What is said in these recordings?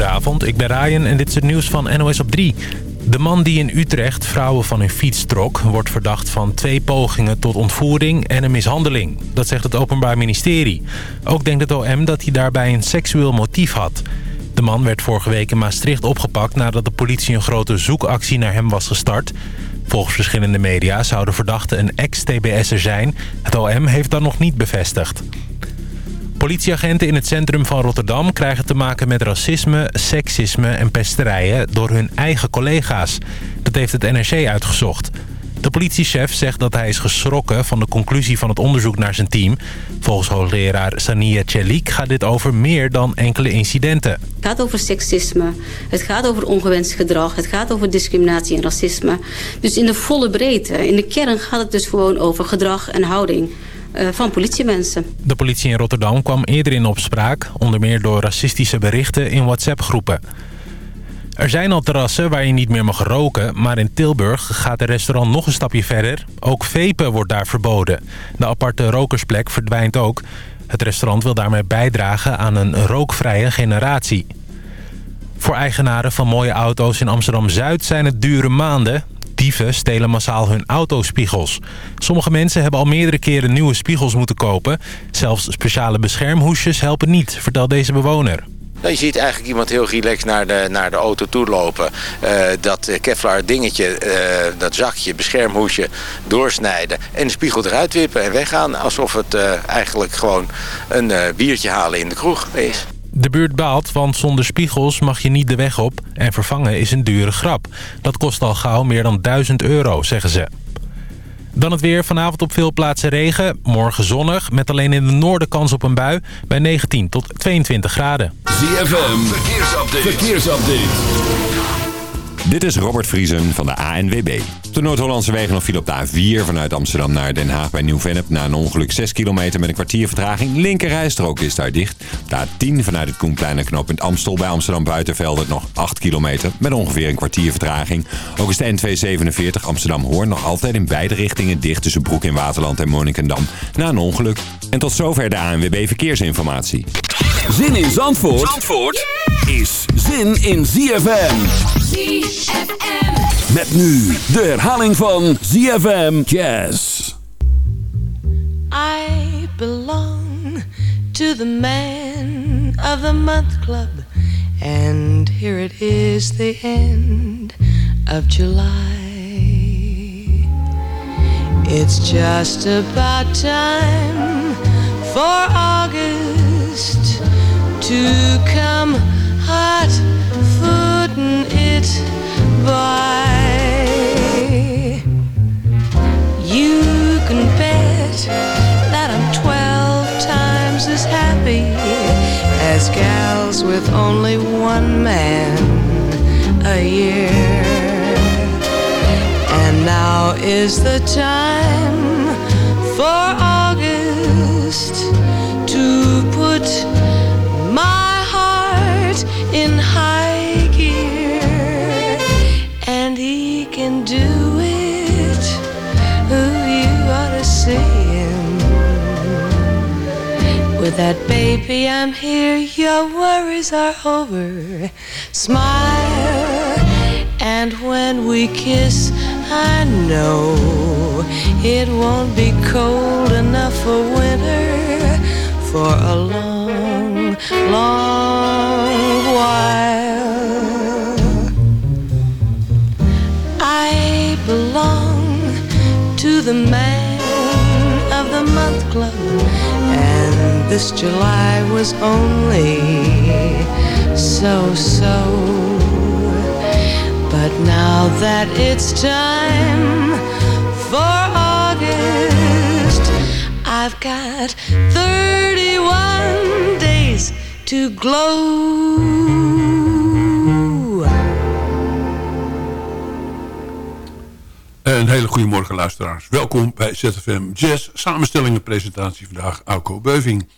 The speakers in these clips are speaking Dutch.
Goedenavond, ik ben Ryan en dit is het nieuws van NOS op 3. De man die in Utrecht vrouwen van hun fiets trok... wordt verdacht van twee pogingen tot ontvoering en een mishandeling. Dat zegt het Openbaar Ministerie. Ook denkt het OM dat hij daarbij een seksueel motief had. De man werd vorige week in Maastricht opgepakt... nadat de politie een grote zoekactie naar hem was gestart. Volgens verschillende media zou de verdachte een ex-TBS'er zijn. Het OM heeft dat nog niet bevestigd. Politieagenten in het centrum van Rotterdam krijgen te maken met racisme, seksisme en pesterijen door hun eigen collega's. Dat heeft het NRC uitgezocht. De politiechef zegt dat hij is geschrokken van de conclusie van het onderzoek naar zijn team. Volgens hoogleraar Sania Chelik gaat dit over meer dan enkele incidenten. Het gaat over seksisme, het gaat over ongewenst gedrag, het gaat over discriminatie en racisme. Dus in de volle breedte, in de kern gaat het dus gewoon over gedrag en houding. Eh, van politiemensen. De politie in Rotterdam kwam eerder in opspraak... onder meer door racistische berichten in WhatsApp-groepen. Er zijn al terrassen waar je niet meer mag roken... maar in Tilburg gaat de restaurant nog een stapje verder. Ook vapen wordt daar verboden. De aparte rokersplek verdwijnt ook. Het restaurant wil daarmee bijdragen aan een rookvrije generatie. Voor eigenaren van mooie auto's in Amsterdam-Zuid zijn het dure maanden. Dieven stelen massaal hun autospiegels. Sommige mensen hebben al meerdere keren nieuwe spiegels moeten kopen. Zelfs speciale beschermhoesjes helpen niet, vertelt deze bewoner. Nou, je ziet eigenlijk iemand heel relaxed naar de, naar de auto toe lopen. Uh, dat Kevlar dingetje, uh, dat zakje, beschermhoesje doorsnijden. En de spiegel eruit wippen en weggaan. Alsof het eigenlijk gewoon een biertje halen in de kroeg is. De buurt baalt, want zonder spiegels mag je niet de weg op... en vervangen is een dure grap. Dat kost al gauw meer dan 1000 euro, zeggen ze. Dan het weer. Vanavond op veel plaatsen regen. Morgen zonnig, met alleen in het noorden kans op een bui... bij 19 tot 22 graden. ZFM, verkeersupdate. verkeersupdate. Dit is Robert Vriesen van de ANWB. De Noord-Hollandse wegen nog viel op de A4 vanuit Amsterdam naar Den Haag bij Nieuw-Vennep. Na een ongeluk 6 kilometer met een kwartier vertraging. Linkerrijstrook is daar dicht. De A10 vanuit het Koenplein en knooppunt Amstel bij Amsterdam Buitenvelden nog 8 kilometer met ongeveer een kwartier vertraging. Ook is de N247 Amsterdam-Hoorn nog altijd in beide richtingen dicht tussen Broek in Waterland en Monnikendam na een ongeluk. En tot zover de ANWB Verkeersinformatie. Zin in Zandvoort, Zandvoort is zin in ZFM. ZFM. Met nu de herhaling van ZFM Jazz. I belong to the man of the month club. And here it is the end of July. It's just about time for August to come hot footing it by. You can bet that I'm 12 times as happy as gals with only one man a year. And now is the time for August my heart in high gear. And he can do it. Ooh, you ought to see him. With that baby, I'm here. Your worries are over. Smile. And when we kiss, I know it won't be cold enough for winter for a long, long while. I belong to the man of the month club, and this July was only so so. But now that it's time I've got 31 days to glow. Een hele goede morgen luisteraars. Welkom bij ZFM Jazz. Samenstelling en presentatie vandaag Auko Beuving.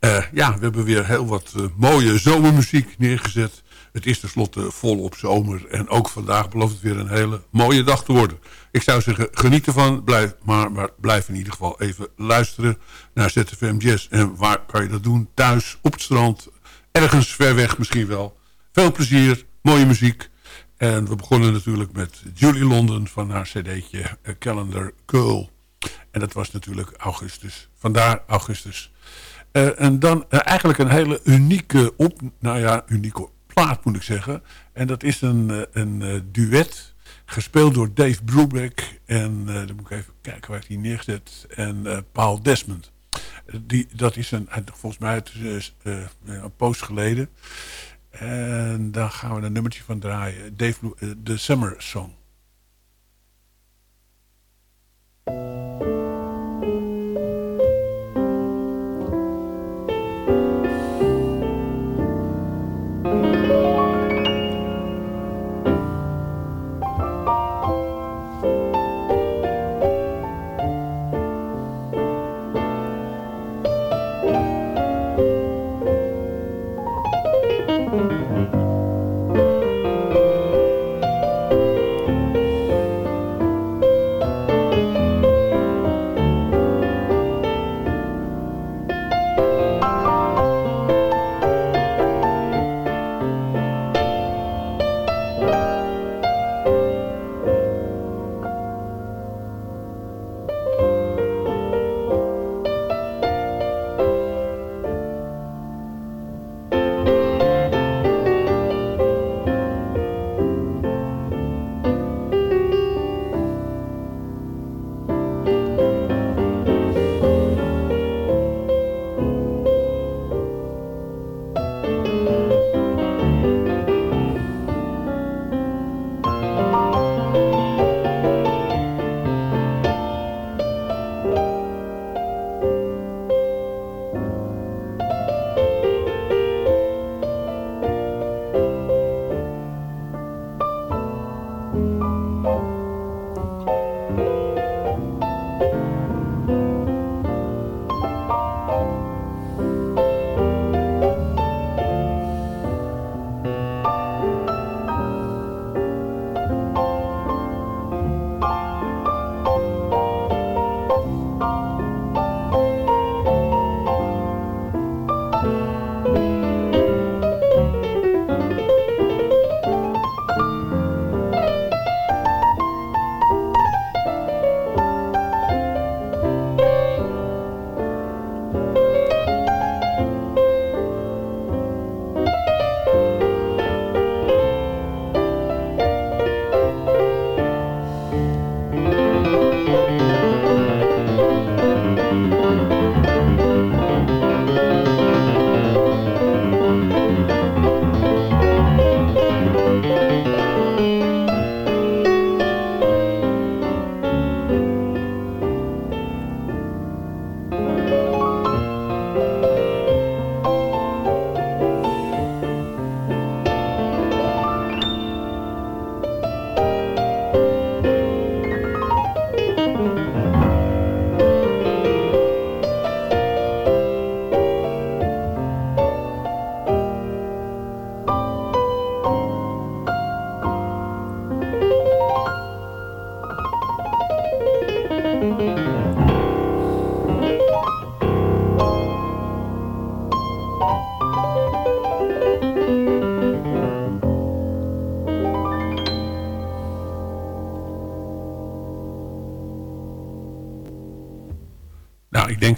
Uh, ja, we hebben weer heel wat uh, mooie zomermuziek neergezet. Het is tenslotte volop zomer. En ook vandaag belooft het weer een hele mooie dag te worden. Ik zou zeggen, geniet ervan. Blijf, maar, maar blijf in ieder geval even luisteren naar ZFM Jazz. En waar kan je dat doen? Thuis, op het strand, ergens ver weg misschien wel. Veel plezier, mooie muziek. En we begonnen natuurlijk met Julie London van haar cd'tje Calendar Girl. En dat was natuurlijk augustus. Vandaar augustus. Uh, en dan uh, eigenlijk een hele unieke op, nou ja, unieke plaat moet ik zeggen. En dat is een, uh, een duet gespeeld door Dave Brubeck en dan moet ik even kijken waar hij neergezet en Paul Desmond. Die, dat is een, volgens mij het, een post geleden. En daar gaan we een nummertje van draaien. Dave, The Summer Song.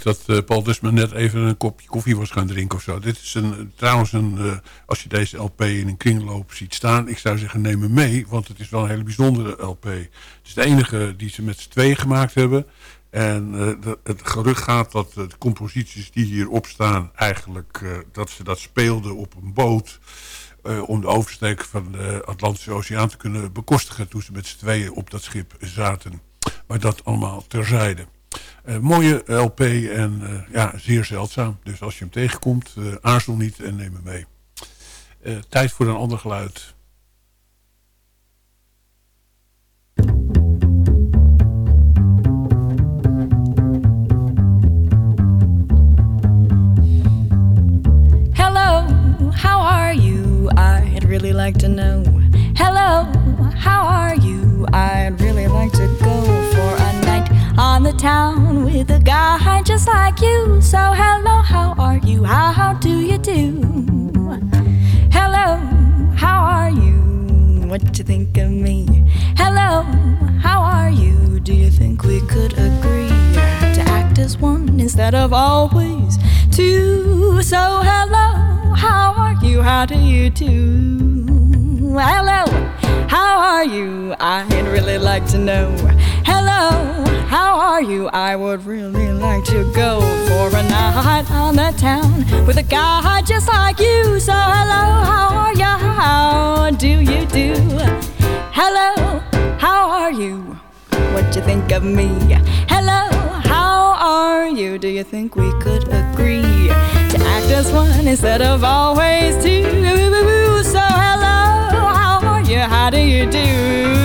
Dat uh, Paul Dusman net even een kopje koffie was gaan drinken of zo. Dit is een, trouwens een, uh, als je deze LP in een kringloop ziet staan. Ik zou zeggen neem hem mee, want het is wel een hele bijzondere LP. Het is de enige die ze met z'n tweeën gemaakt hebben. En uh, het gerucht gaat dat de composities die hierop staan... eigenlijk dat ze dat speelden op een boot... om de oversteek van de Atlantische Oceaan te kunnen bekostigen... toen ze met z'n tweeën op dat schip zaten. Maar dat allemaal terzijde. Uh, mooie LP en uh, ja, zeer zeldzaam. Dus als je hem tegenkomt, uh, aarzel niet en neem hem mee. tijd voor een ander geluid. Hello, how are you? I'd really like to know. Hello, how are you? I'd really the town with a guy just like you. So, hello, how are you? How, how do you do? Hello, how are you? What do you think of me? Hello, how are you? Do you think we could agree to act as one instead of always two? So, hello, how are you? How do you do? Hello, how are you? I'd really like to know. Hello, how are you? I would really like to go for a night on the town with a guy just like you. So, hello, how are you? How do you do? Hello, how are you? What you think of me? Hello, how are you? Do you think we could agree to act as one instead of always two? So, hello, how are you? How do you do?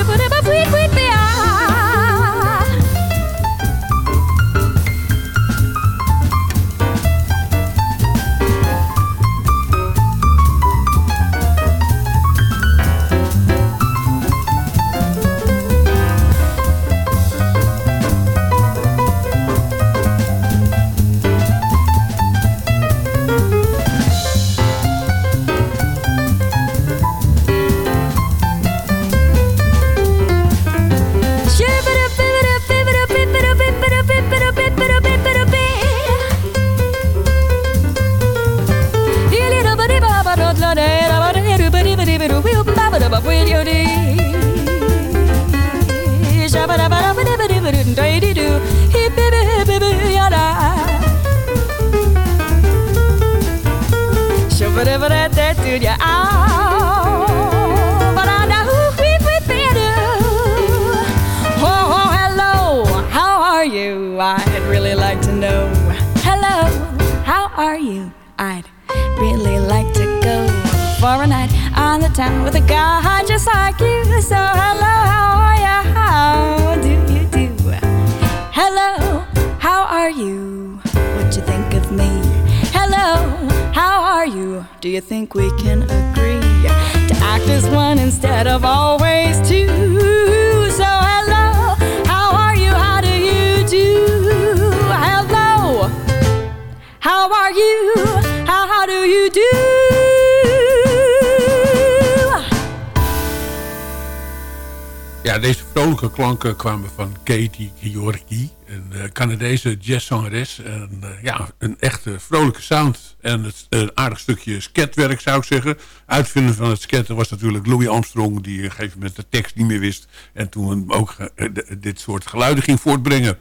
klanken kwamen van Katie Georgi, een uh, Canadese jazzzangeres. En, uh, ja, een echte vrolijke sound. En het, een aardig stukje sketwerk zou ik zeggen. Uitvinden van het sketten was natuurlijk Louis Armstrong... die op een gegeven moment de tekst niet meer wist. En toen ook uh, dit soort geluiden ging voortbrengen.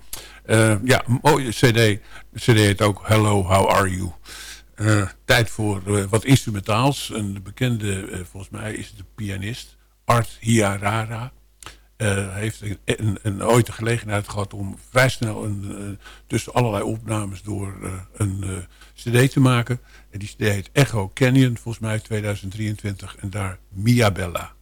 ja, mooie cd. De cd heet ook Hello, How Are You? tijd voor wat instrumentaals. Een bekende, volgens mij is de pianist... Art Hiarara uh, heeft een, een, ooit de gelegenheid gehad om vrij snel een, uh, tussen allerlei opnames door uh, een cd te maken. En die cd heet Echo Canyon, volgens mij 2023. En daar Mia Bella.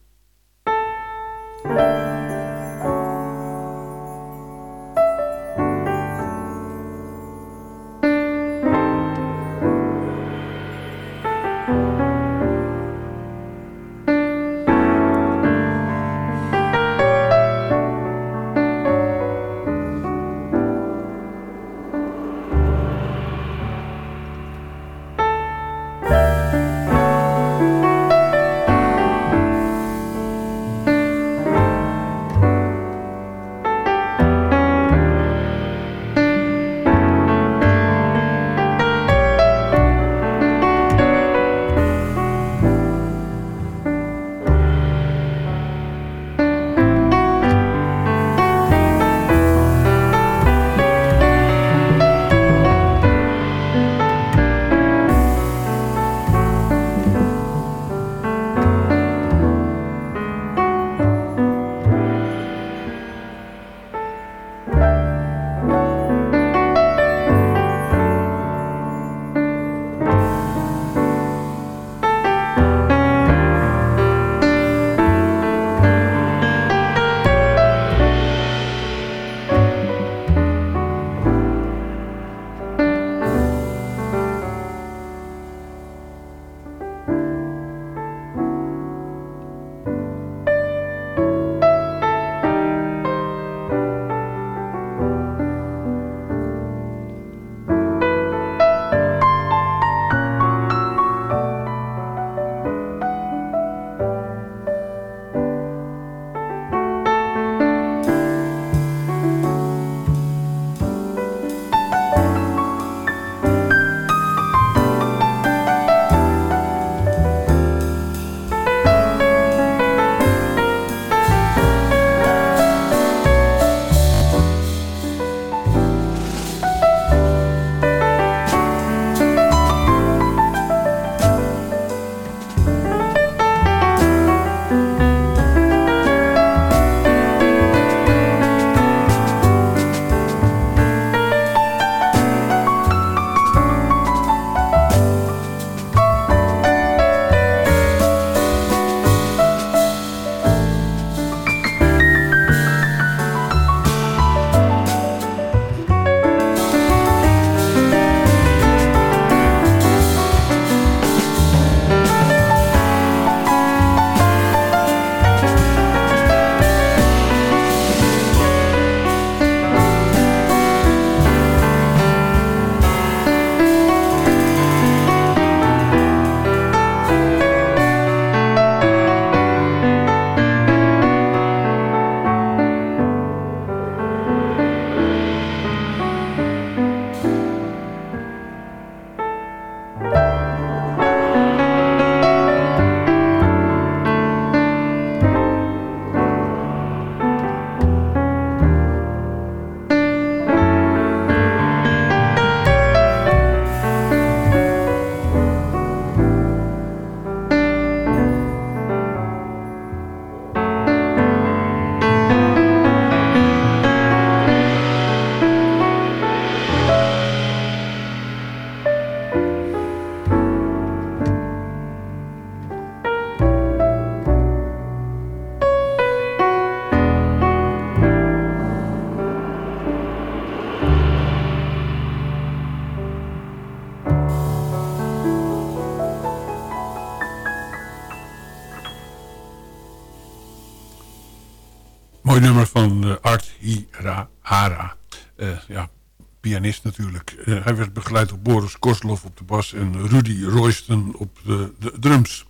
Pianist natuurlijk. Uh, hij werd begeleid door Boris Koslov op de bas en Rudy Royston op de, drums.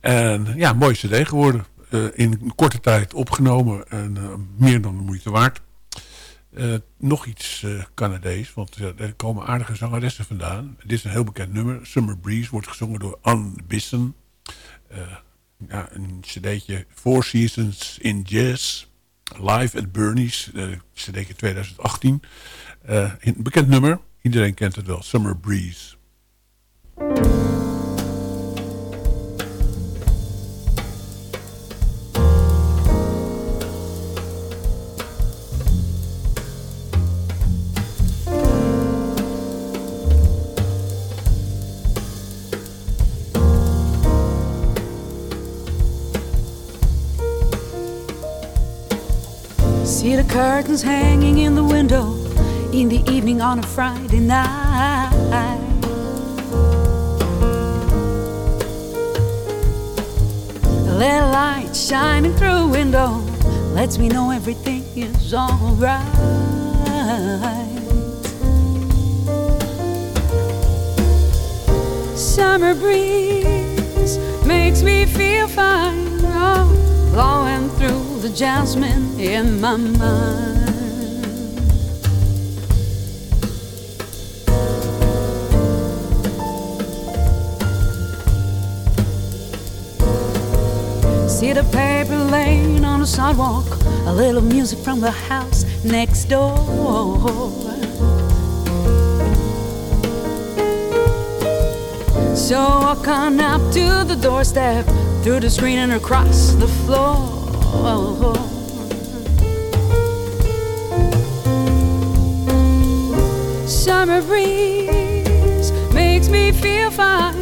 En ja, mooi cd geworden. in korte tijd opgenomen en meer dan de moeite waard. nog iets Canadees, want er komen aardige zangeressen vandaan. Dit is een heel bekend nummer. Summer Breeze wordt gezongen door Anne Bissen ja, een cd'tje Four Seasons in Jazz. Live at Bernie's, uh, cd'tje 2018. Uh, een bekend nummer, iedereen kent het wel, Summer Breeze. See the curtains hanging in the window in the evening on a Friday night. A little light shining through window lets me know everything is alright. Summer breeze makes me feel fine, oh, blowing through the jasmine in my mind. Sidewalk, a little music from the house next door. So I come up to the doorstep, through the screen and across the floor. Summer breeze makes me feel fine.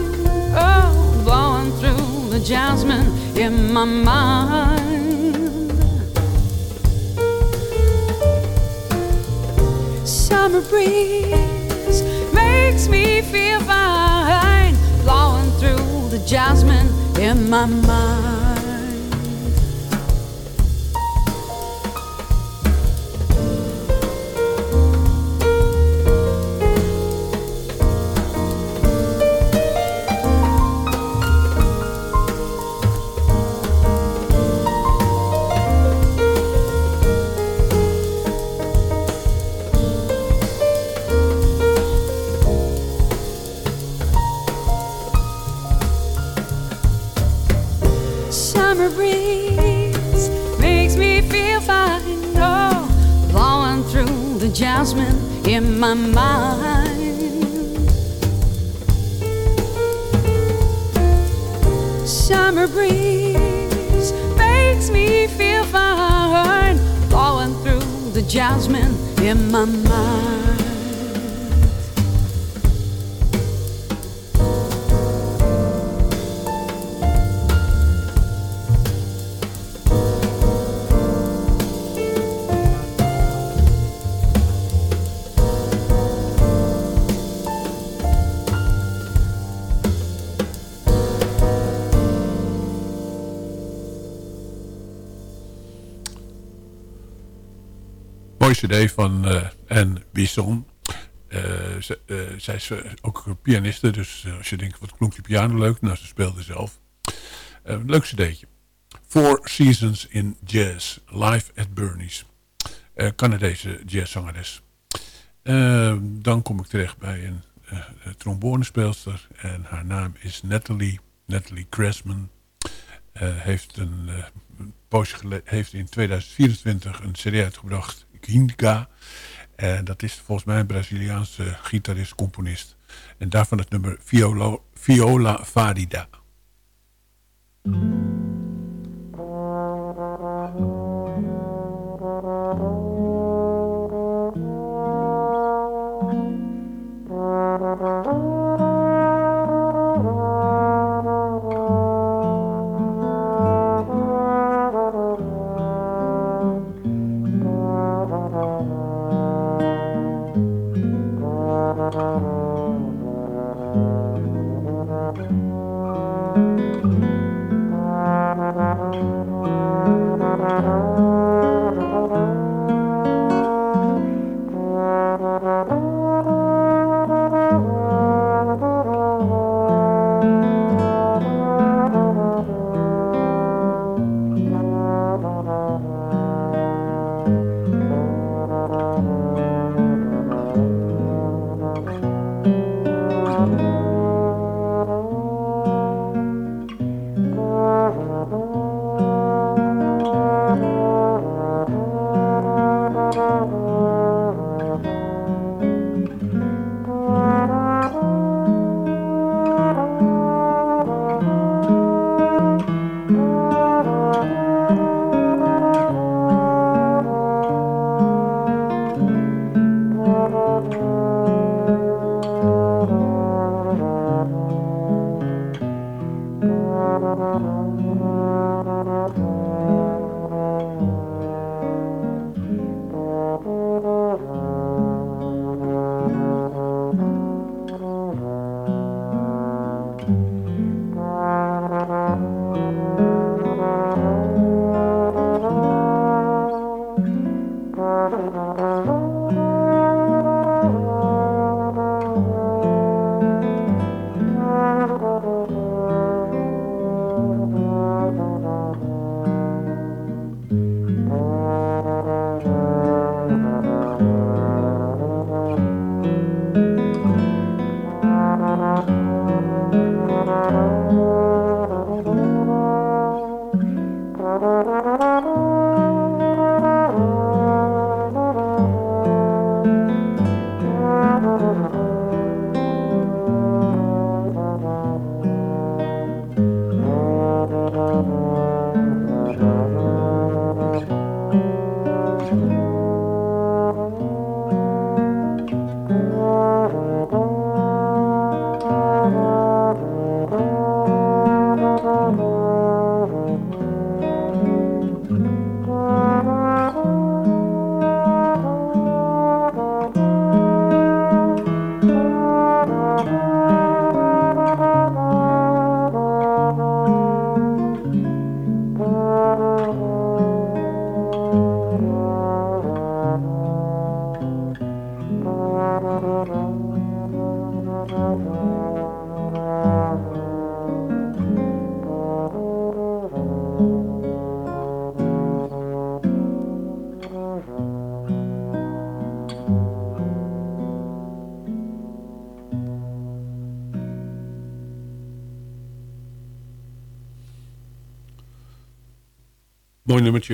Oh, blowing through the jasmine in my mind. Breeze makes me feel fine. Blowing through the jasmine in my mind. My mind. Summer breeze makes me feel fine, blowing through the jasmine in my mind. Cd van uh, Anne Bisson. Uh, ze, uh, zij is ook pianiste, dus als je denkt, wat klonk die piano leuk? Nou, ze speelde zelf. leuk cd'tje. Four Seasons in Jazz, live at Bernie's. Canadese jazzzangeres. dan kom ik terecht bij een trombonespeelster en haar naam is Natalie, Natalie Cressman. heeft, een, heeft in 2024 een cd uitgebracht Ginga. En dat is volgens mij een Braziliaanse gitarist, componist. En daarvan het nummer Viola, Viola Farida.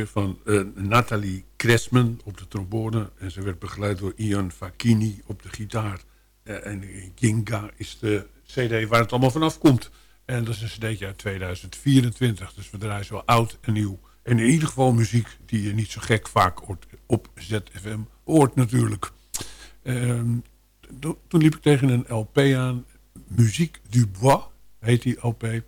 Van uh, Nathalie Kresman op de trombone. En ze werd begeleid door Ian Facchini op de gitaar. Uh, en Ginga is de cd waar het allemaal vanaf komt. En dat is een cd'tje uit 2024. Dus we draaien zo oud en nieuw. En in ieder geval muziek die je niet zo gek vaak hoort op ZFM hoort natuurlijk. Uh, toen liep ik tegen een LP aan. Muziek du Bois heet die LP.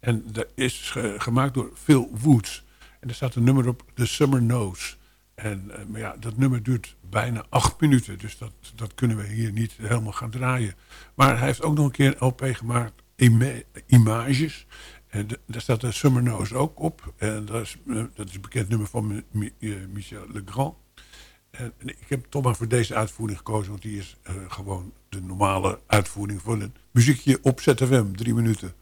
En dat is gemaakt door Phil Woods. En er staat een nummer op, The Summer Knows. En uh, maar ja, dat nummer duurt bijna acht minuten. Dus dat, dat kunnen we hier niet helemaal gaan draaien. Maar hij heeft ook nog een keer een LP gemaakt, Images. En daar staat de Summer Knows ook op. En dat is, uh, dat is een bekend nummer van uh, Michel Legrand. En, ik heb toch maar voor deze uitvoering gekozen. Want die is gewoon de normale uitvoering van een muziekje op ZFM. Drie minuten.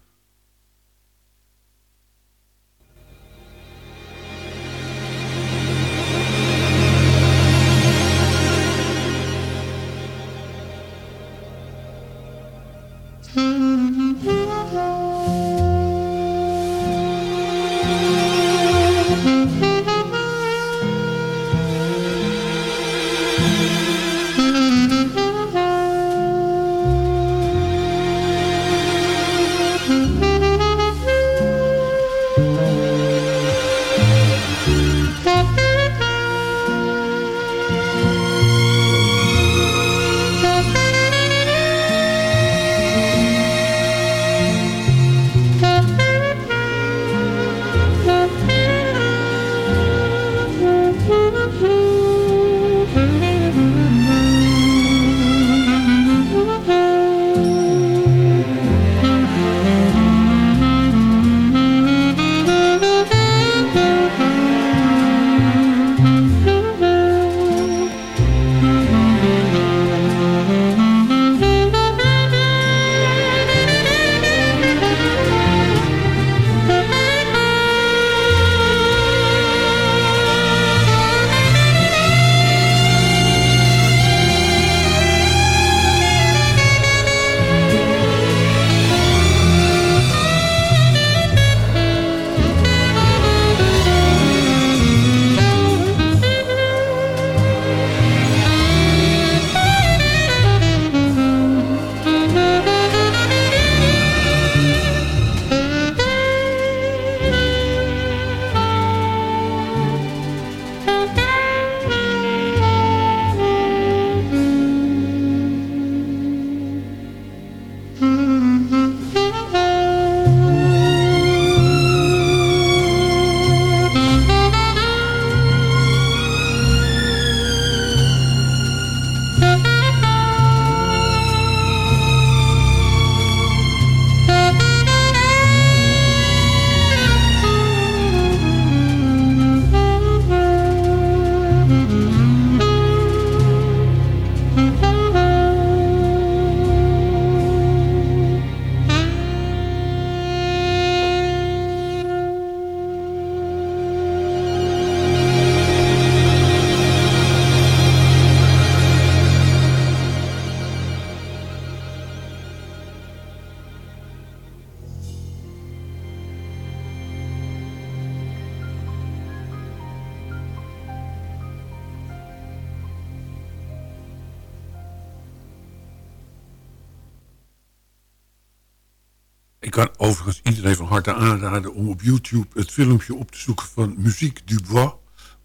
YouTube het filmpje op te zoeken van Muziek Dubois.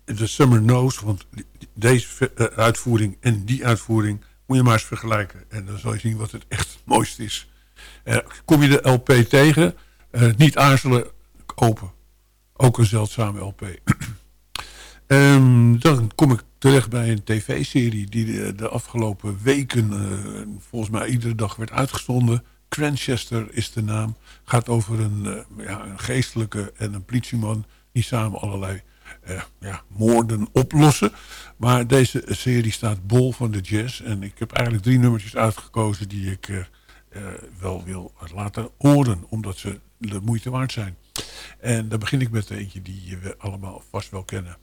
The Summer Knows, want deze eh, uitvoering en die uitvoering... moet je maar eens vergelijken. En dan zal je zien wat het echt het mooiste is. Uh, kom je de LP tegen, uh, niet aarzelen, kopen. Ook een zeldzame LP. um, dan kom ik terecht bij een tv-serie... die de, de, afgelopen weken volgens mij iedere dag werd uitgezonden... Cranchester is de naam. Gaat over een, uh, ja, een geestelijke en een politieman... die samen allerlei uh, ja, moorden oplossen. Maar deze serie staat bol van de jazz. En ik heb eigenlijk drie nummertjes uitgekozen... die ik uh, wel wil laten horen. Omdat ze de moeite waard zijn. En dan begin ik met eentje die we allemaal vast wel kennen.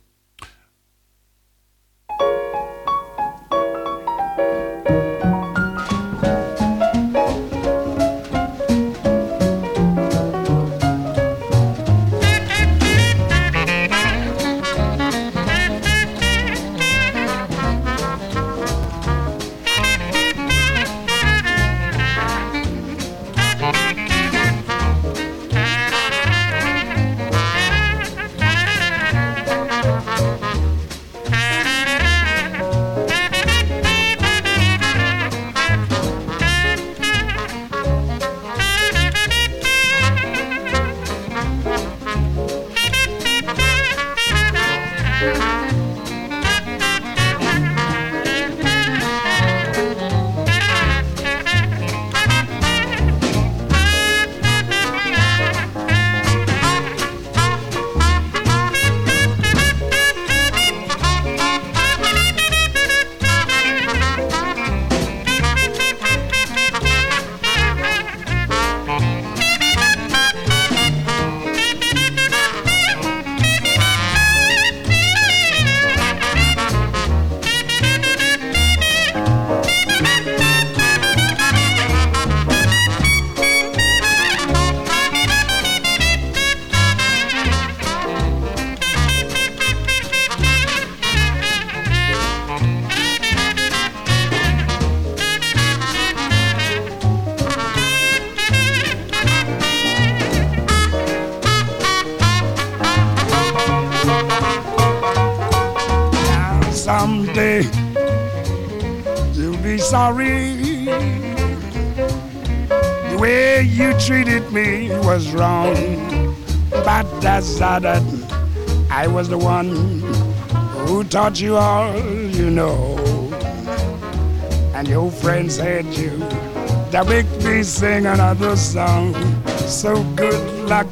Taught you all you know. And your friends had you that make me sing another song. So good luck,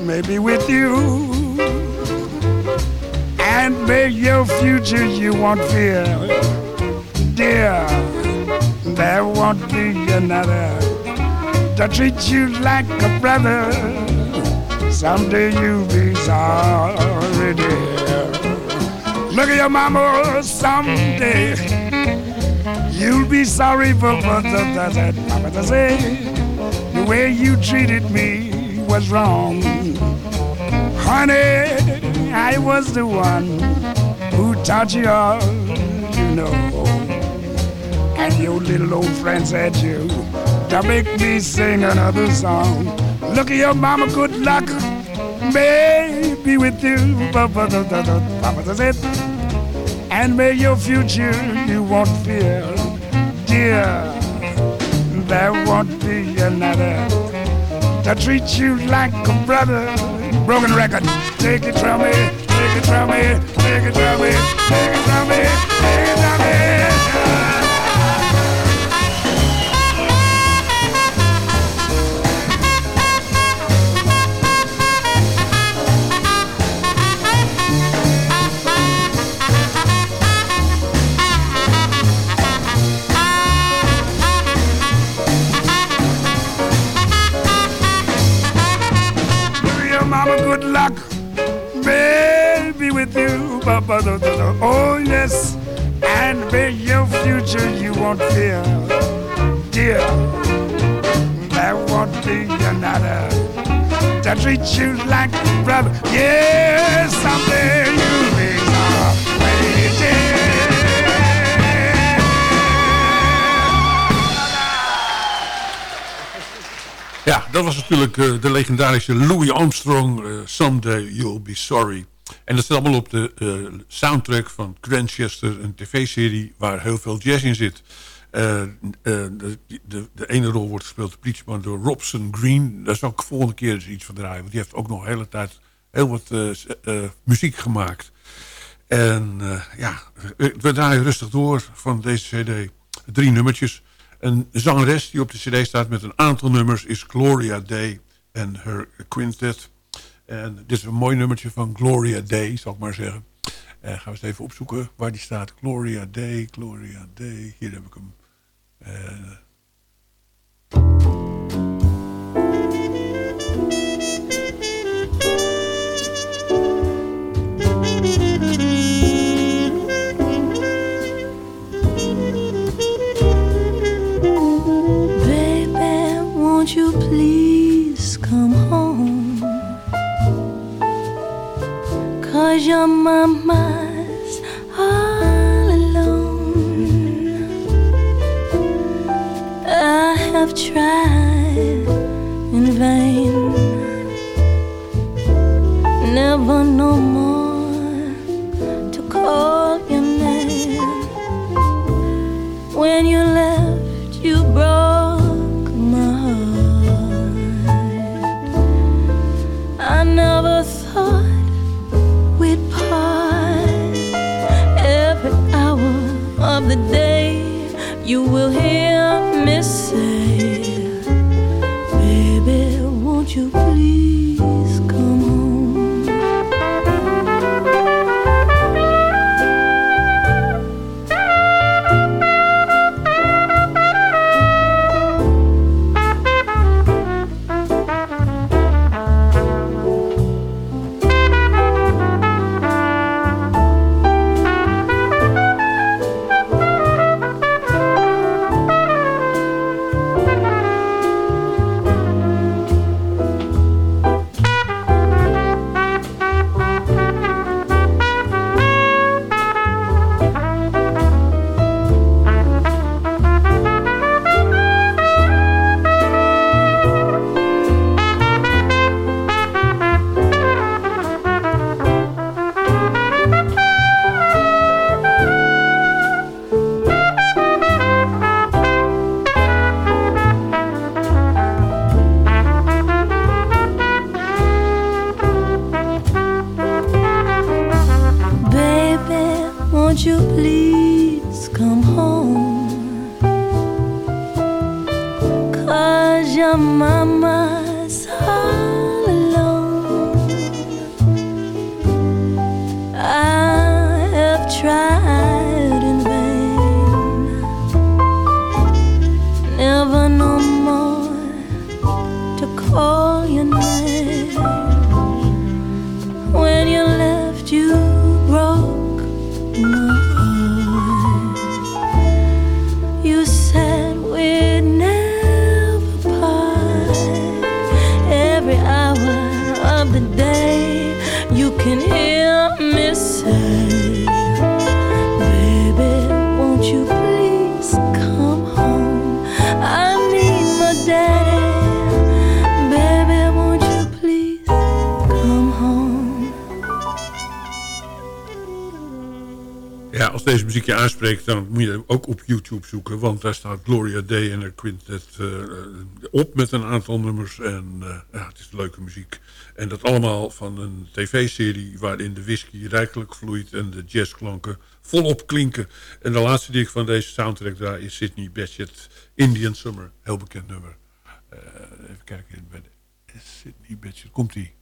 maybe with you. And may your future you won't fear. Dear, there won't be another to treat you like a brother Someday you'll be sorry, dear. Look at your mama someday. You'll be sorry for what that mama to say. The way you treated me was wrong. Honey, I was the one who taught you all you know. And your little old friend said you to make me sing another song. Look at your mama, good luck may be with you. Papa said, and may your future you won't fear, dear. There won't be another to treat you like a brother. Broken record, take it from me, take it from me, take it from me, take it from me, take it from me. Oh, yes, and may your future you won't fear, dear. There won't be another to treat you like a brother. Yes, someday you'll be dear. Ja, dat was natuurlijk uh, de legendarische Louis Armstrong, uh, Someday You'll Be Sorry. En dat staat allemaal op de soundtrack van Grandchester, een tv-serie waar heel veel jazz in zit. De, de, de, ene rol wordt gespeeld de politieman door Robson Green. Daar zal ik volgende keer eens iets van draaien. Want die heeft ook nog de hele tijd heel wat muziek gemaakt. En ja, we draaien rustig door van deze cd. Drie nummertjes. Een zangeres die op de cd staat met een aantal nummers is Gloria Day en her quintet. En dit is een mooi nummertje van Gloria Day, zal ik maar zeggen. En gaan we eens even opzoeken waar die staat. Gloria Day, Gloria Day. Hier heb ik hem. Uh, dan moet je ook op YouTube zoeken. Want daar staat Gloria Day en haar quintet eh, op met een aantal nummers. En eh, ja, het is leuke muziek. En dat allemaal van een tv-serie waarin de whisky rijkelijk vloeit en de jazzklanken volop klinken. En de laatste die ik van deze soundtrack draai is Sydney Bechet, Indian Summer. Heel bekend nummer. Eh, even kijken bij de Sydney Bechet. Komt-ie.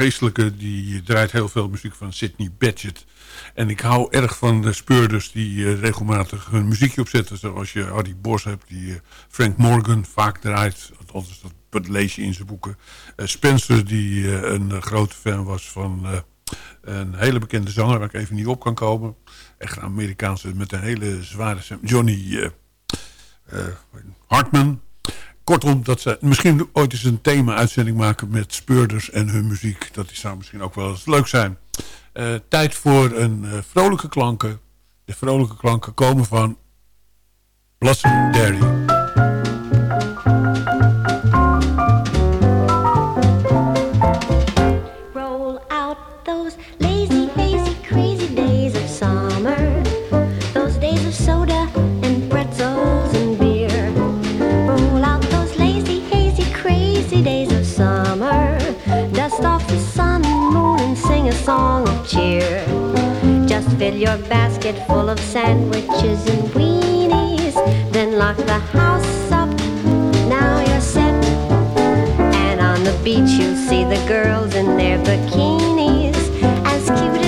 Geestelijke... die draait heel veel muziek van Sidney Badgett. En ik hou erg van de speurders die regelmatig hun muziekje opzetten. Zoals je Hardy Bos hebt, die Frank Morgan vaak draait. Althans, dat lees je in zijn boeken. Spencer, die een grote fan was van een hele bekende zanger... waar ik even niet op kan komen. Echt een Amerikaanse met een hele zware. Johnny Hartman... Kortom, dat ze misschien ooit eens een thema-uitzending maken met speurders en hun muziek. Dat zou misschien ook wel eens leuk zijn. Uh, tijd voor een uh, vrolijke klanken. De vrolijke klanken komen van Blossom Dairy. Fill your basket full of sandwiches and weenies. Then lock the house up. Now you're set. And on the beach you'll see the girls in their bikinis. As cute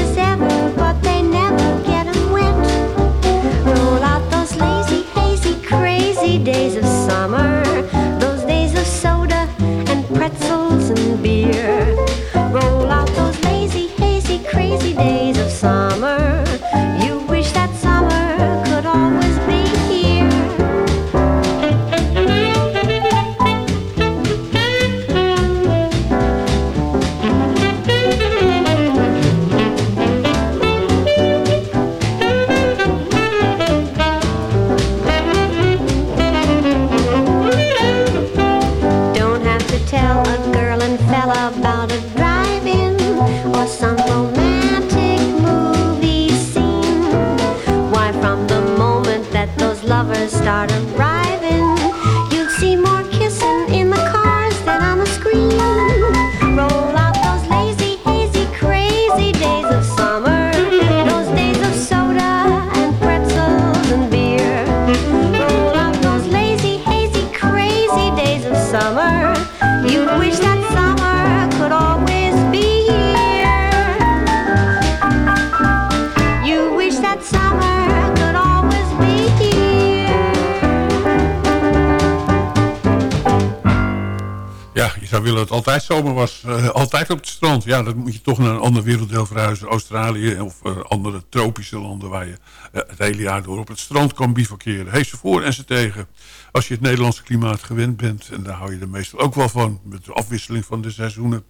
altijd zomer was. Uh, altijd op het strand. Ja, dan moet je toch naar een ander werelddeel verhuizen. Australië of uh, andere tropische landen waar je uh, het hele jaar door op het strand kan bivakeren. Heeft ze voor en ze tegen. Als je het Nederlandse klimaat gewend bent. En daar hou je er meestal ook wel van. Met de afwisseling van de seizoenen.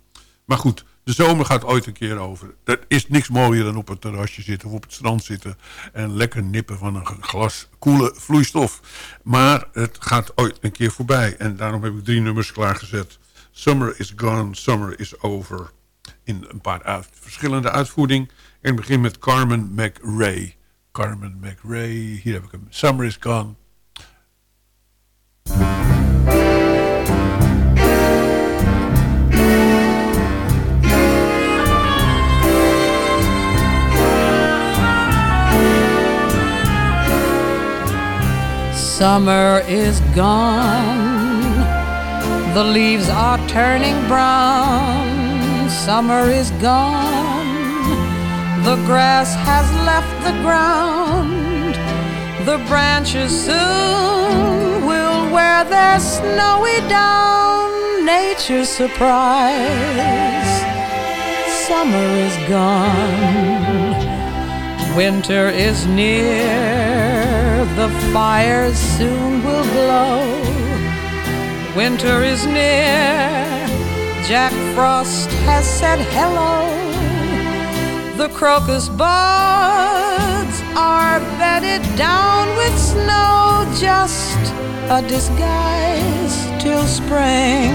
Maar goed, de zomer gaat ooit een keer over. Er is niks mooier dan op het terrasje zitten of op het strand zitten. En lekker nippen van een glas koele vloeistof. Maar het gaat ooit een keer voorbij. En daarom heb ik drie nummers klaargezet. Summer is Gone, Summer is Over. In een paar verschillende uitvoeringen. En begin met Carmen McRae. Carmen McRae, hier heb ik hem. Summer is Gone. Summer is gone The leaves are turning brown, summer is gone. The grass has left the ground, the branches soon will wear their snowy down. Nature's surprise, summer is gone. Winter is near, the fires soon will glow Winter is near, Jack Frost has said hello. The crocus buds are bedded down with snow, just a disguise till spring.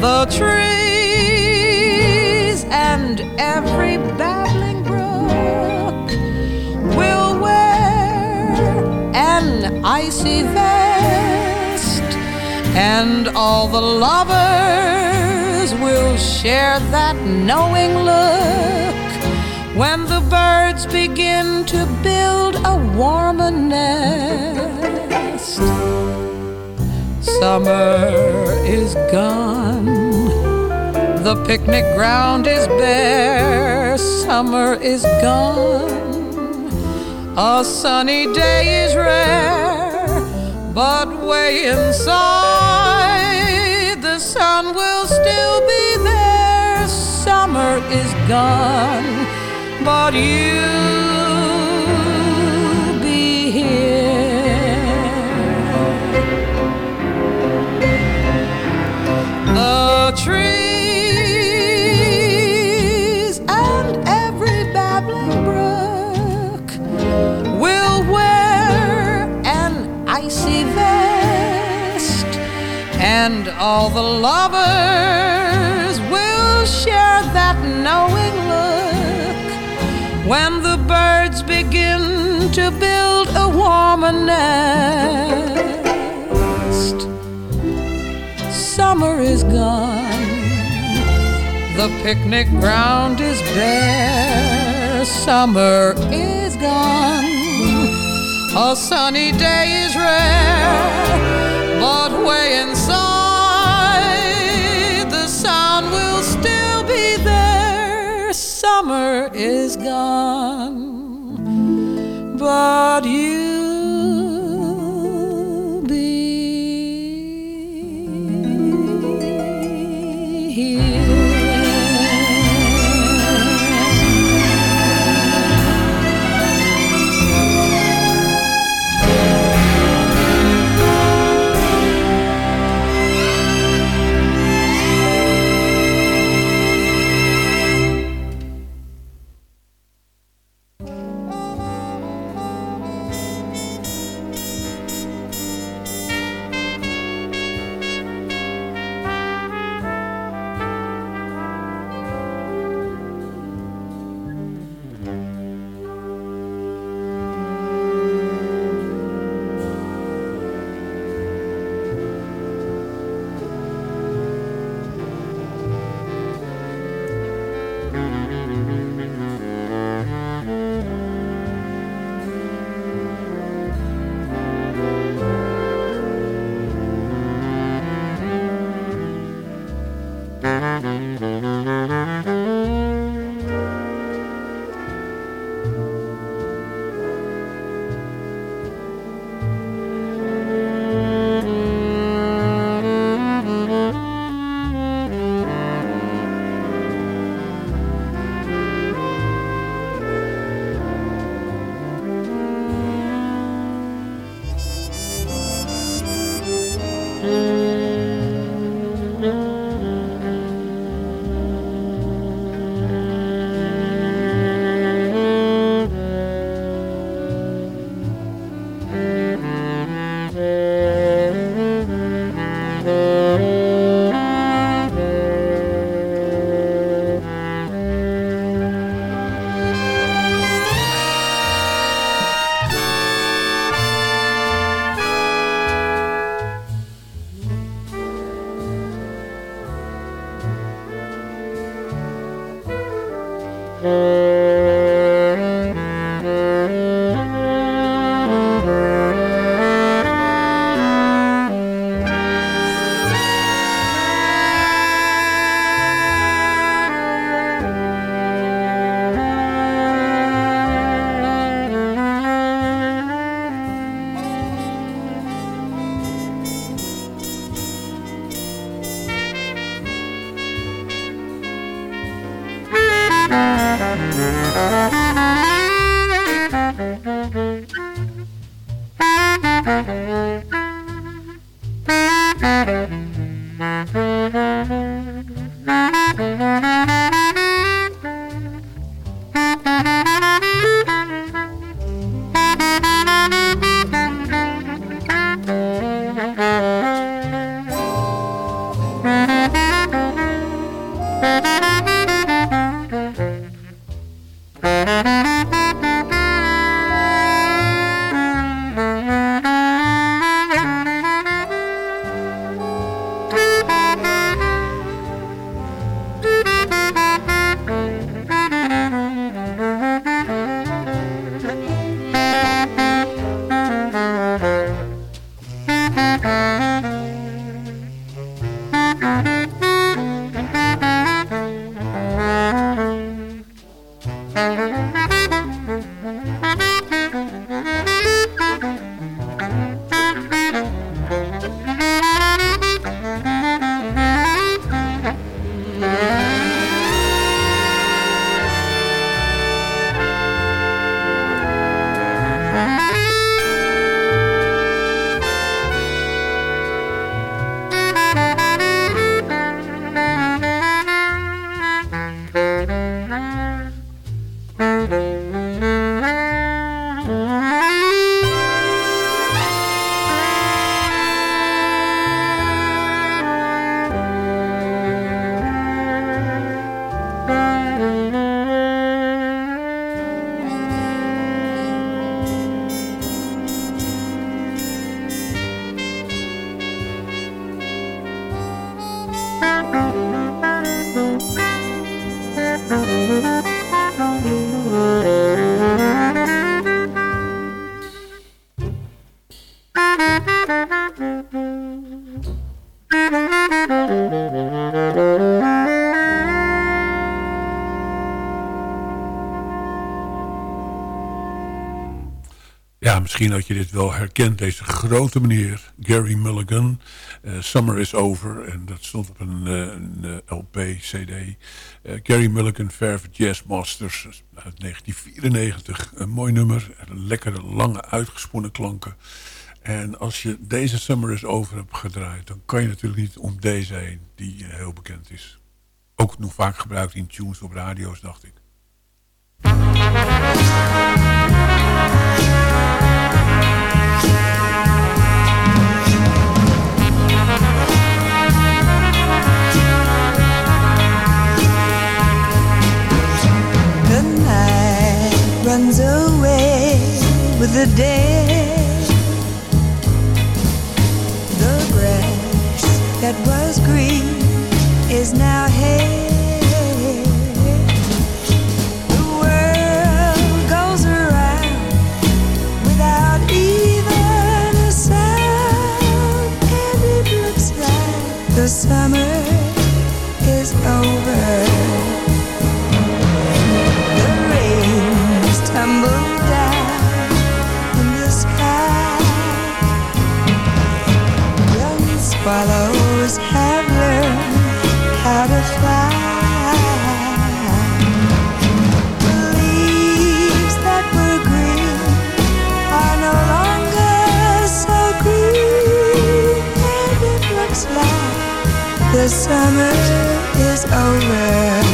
The trees and every babbling brook will wear an icy veil and all the lovers will share that knowing look when the birds begin to build a warmer nest. Summer is gone. The picnic ground is bare. Summer is gone. A sunny day is rare. But way inside, the sun will still be there. Summer is gone. But you'll and all the lovers will share that knowing look when the birds begin to build a warmer nest. Summer is gone, the picnic ground is bare. Summer is gone, a sunny day is rare, but way Summer is gone, but you'll misschien had je dit wel herkend, deze grote meneer, Gary Mulligan. Eh, Summer is Over, en dat stond op een, eh, een eh, LP, CD. Gary Mulligan, Velvet Jazz Masters uit 1994. Een mooi nummer, lekkere, lange, uitgesponnen klanken. En als je deze Summer is Over hebt gedraaid... dan kan je natuurlijk niet om deze heen, die heel bekend is. Ook nog vaak gebruikt in tunes op radio's, dacht ik. The day. The grass that was green is now hay. The world goes around without even a sound, and it looks like the summer summer is over.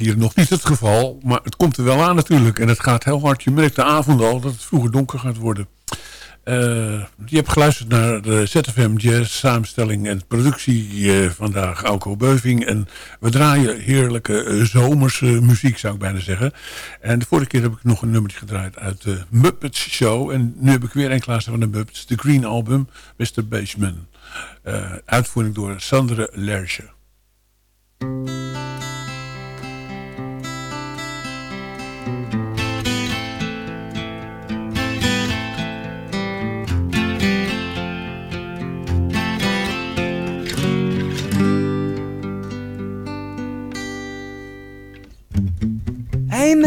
Hier nog niet het geval. Maar het komt er wel aan natuurlijk. En het gaat heel hard. Je merkt de avond al dat het vroeger donker gaat worden. Uh, je hebt geluisterd naar de ZFM Jazz samenstelling en productie uh, vandaag, Alco Beuving. En we draaien heerlijke uh, zomerse muziek, zou ik bijna zeggen. En de vorige keer heb ik nog een nummertje gedraaid uit de Muppets Show. En nu heb ik weer een klaar van de Muppets, de Green Album, Mr. Baseman. uitvoering door Sandra Lerche.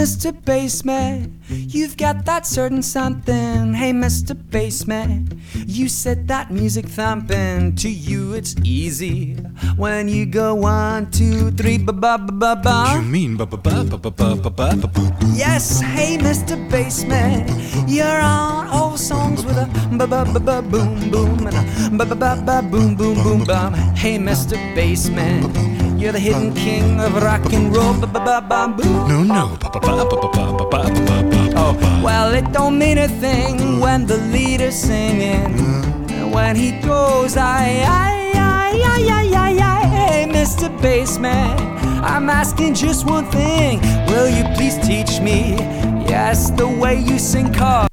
Mr. Bassman, you've got that certain something. Hey, Mr. Bassman, you set that music thumping. To you, it's easy when you go one, two, three, ba ba ba ba ba. You mean ba ba ba ba ba ba ba ba ba ba? Yes, hey, Mr. Bassman, you're on all songs with a ba ba ba ba boom boom and a ba ba ba ba boom boom boom bum. Hey, Mr. Bassman. You're the hidden king of rock and roll. No, no. Oh, well, it don't mean a thing when the leader's singing. When he goes, I, I, I, I, I, I, I, hey, Mr. Bassman, I'm asking just one thing. Will you please teach me? Yes, the way you sing, cause.